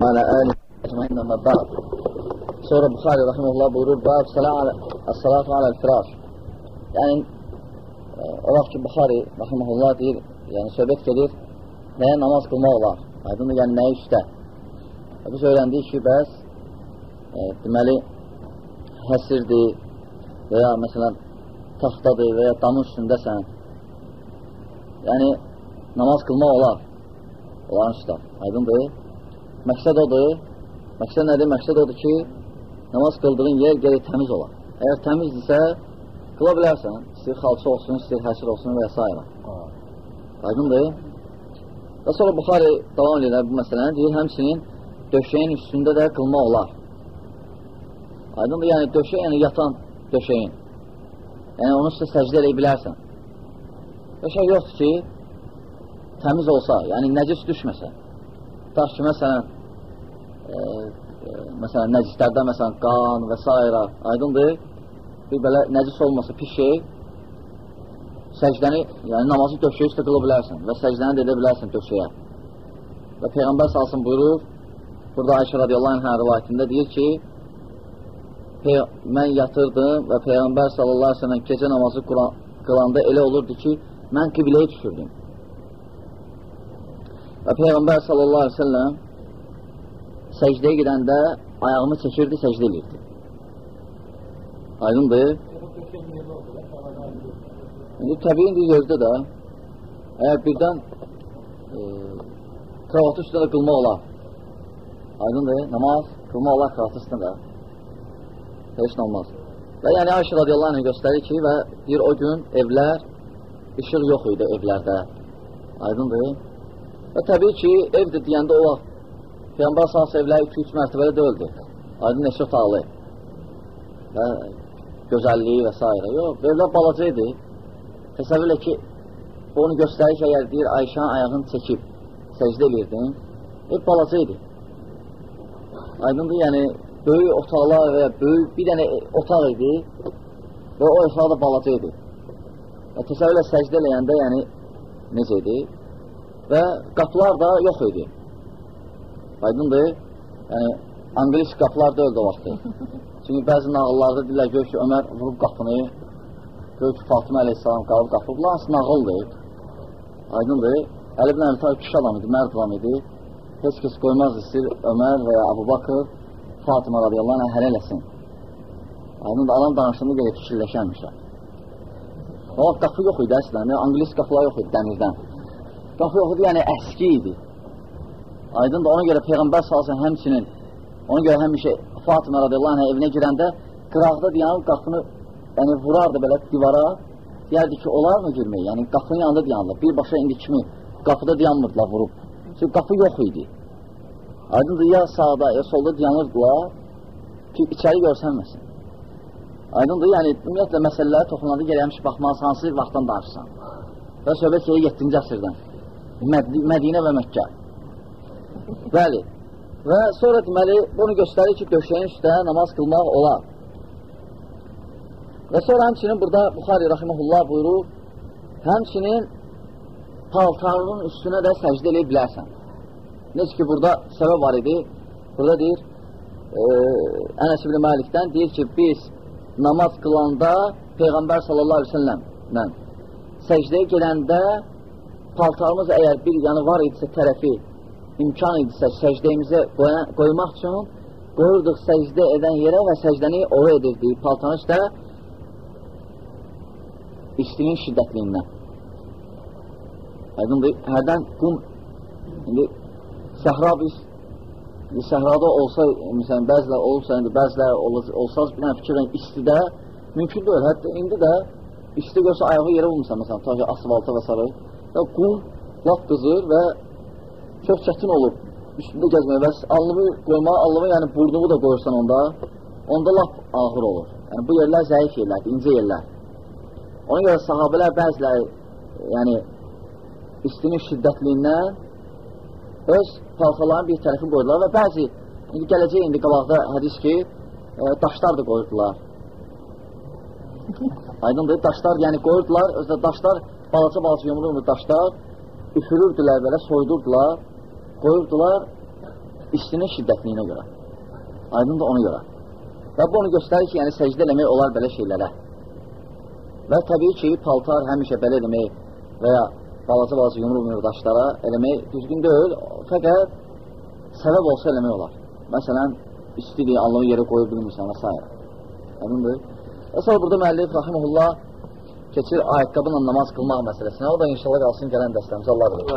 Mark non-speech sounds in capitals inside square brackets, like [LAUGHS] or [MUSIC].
Mana ani ecmaîn amma ba'd. Sonra Buxari rahimehullah buyurur: "Bab salatu ala al-firaş." Yəni o vaxt ki Buxari rahimehullah deyir, yəni söhbət gedir nəyə namaz qılmaq olar? Aydındır, yəni nəyə üstə? Biz öyrəndik ki, bəs e, deməli həsirdir və ya məsələn taxtadır və ya damın üstündəsən. Yəni namaz qılmaq olar. Onların üstə. Aydındır. Məqsəd odur. Məqsəd nədir? Məqsəd odur ki, namaz qıldığın yer gerək təmiz olar. Əgər təmizdirsə, qıla bilərsən. İstəyir xalça olsun, istəyir həsir olsun və s. Aydındır. Və sonra Buxari davam edir bu məsələni. Deyir, həmsinin döşəyin üstündə də qılmaq olar. Aydındır, yəni döşək, yəni yatan döşəyin. Yəni onu üstə səcdə eləyə bilərsən. Döşək yoxdur ki, təmiz olsa, yəni nəcis düşməsə, tutaq ki, məsələn, e, e, məsələn, nəcislərdən, məsələn, qan və s. aydındır, bir belə nəcis olmasa pis şey, səcdəni, yəni namazı döşəyə üstə qıla bilərsən və səcdəni də edə bilərsən döşəyə. Və Peyğəmbər salsın buyurur, burada Ayşə radiyallahu anh rivayətində deyir ki, mən yatırdım və Peyğəmbər sallallahu aleyhi ve sellem gecə namazı qılanda elə olurdu ki, mən qibləyə düşürdüm. Və Peyğəmbər sallallahu aleyhi ve sellem səcdəyə gedəndə ayağını çəkirdi, səcdə edirdi. Aydındır. İndi təbii indi gözdə də əgər birdən e, kravatı üstündə də qılmaq olar. Aydındır, namaz qılmaq olar kravatı üstündə. Heç nə olmaz. Və yəni Ayşə radiyallahu anh göstərir ki, və bir o gün evlər, işıq yox idi evlərdə. Aydındır. Və təbii ki, evdir deyəndə o vaxt Peyğəmbər sahəs evləri 2-3 mərtəbəli deyildi. Aydın neçə otaqlı və gözəlliyi və s. Yox, evlər balaca idi. Təsəvvür elə ki, onu göstərir ki, əgər deyir, Ayşənin ayağını çəkib səcdə edirdin, ev balaca idi. Aydındır, yəni, böyük otaqlar və böyük bir dənə otaq idi və o otaq da balaca idi. Və təsəvvür elə səcdə eləyəndə, yəni, necə idi? Və qapılar da yox idi. Aydındır, yəni, Anqlis qapılar da öldü o vaxtı. Çünki bəzi nağıllarda deyirlər, gör ki, Ömər vurub qapını, gör ki, Fatıma əleyhissalam qalıb qapı. Bunlar hansı nağıldır? Aydındır, Əli ibn Əli Talib kişi adam idi, mərd adam idi. Heç kəs qoymaz istəyir Ömər və ya Abu Bakır Fatıma radiyallahu anh hələ eləsin. Aydındır, adam danışığını görə fikirləşənmişə. O vaxt qapı yox idi əslən, Anqlis qapılar yox idi dənizdən. Qapı yox idi, yəni əski idi. Aydın da ona görə Peyğəmbər salsın həmçinin, ona görə həmişə Fatimə radiyallahu anh evinə girəndə qıraqda dayanıb qapını yəni vurardı belə divara, deyərdi ki, olar mı girmək? Yəni qapının yanında dayanırlar. Birbaşa indi kimi qapıda dayanmırdılar vurub. Çünki qapı yox idi. Aydındır, ya sağda, ya solda dayanırdılar ki, içəri görsənməsin. Aydındır, yəni ümumiyyətlə məsələləri toxunanda gələyəmiş baxmaz, hansı vaxtdan danışsan. Və söhbət şeyi 7-ci əsrdən. Mədinə və Məkkə. Bəli. Və sonra deməli, bunu göstərir ki, döşəyin üstə namaz qılmaq olar. Və sonra həmçinin burada Buxari Rahiməhullah buyurur, həmçinin paltarının üstünə də səcdə eləyə bilərsən. Necə ki, burada səbəb var idi, burada deyir, e, Ənəs ibn Məlikdən deyir ki, biz namaz qılanda Peyğəmbər sallallahu aleyhi ve sellemlə səcdəyə gedəndə paltarımız əgər bir yanı var idisə tərəfi imkan idisə səcdəyimizə qoymaq üçün qoyurduq səcdə edən yerə və səcdəni ora edirdik paltanın üstə istinin şiddətliyindən. Aydındır, hərdən qum, indi səhra biz, səhrada olsa, məsələn, bəzilər olursa, indi bəzilər olsaz bir dənə fikirlə istidə mümkün deyil, hətta indi də isti görsə ayağı yerə vurmuşsan, məsələn, ta ki, asfalta və sarı və qum lap qızır və çox çətin olur üstündə gəzməyə və alnımı qoymağa, alnımı, yəni burnumu da qoyursan onda, onda lap ağır olur. Yəni bu yerlər zəif yerlərdir, incə yerlər. Ona görə sahabələr bəziləri, yəni istinin şiddətliyindən öz palxaların bir tərəfini qoydular və bəzi, indi gələcək indi qabaqda hədis ki, e, daşlar da qoyurdular. [LAUGHS] Aydındır, daşlar yəni qoyurdular, özdə daşlar balaca-balaca yumruqlu daşlar üfürürdülər belə, soydurdular qoyurdular istinin şiddətliyinə görə. Aydın da ona görə. Və bu onu göstərir ki, yəni səcdə eləmək olar belə şeylərə. Və təbii ki, paltar həmişə belə eləmək və ya balaca-balaca yumru-yumru daşlara eləmək düzgün deyil, fəqət səbəb olsa eləmək olar. Məsələn, istədiyi Allahın yeri qoyub bilmirsən və s. Əmindir. Və sonra burada müəllif Rahimullah keçir ayaqqabınla namaz qılmaq məsələsinə. O da inşallah qalsın gələn dəstəmizə Allah bilir.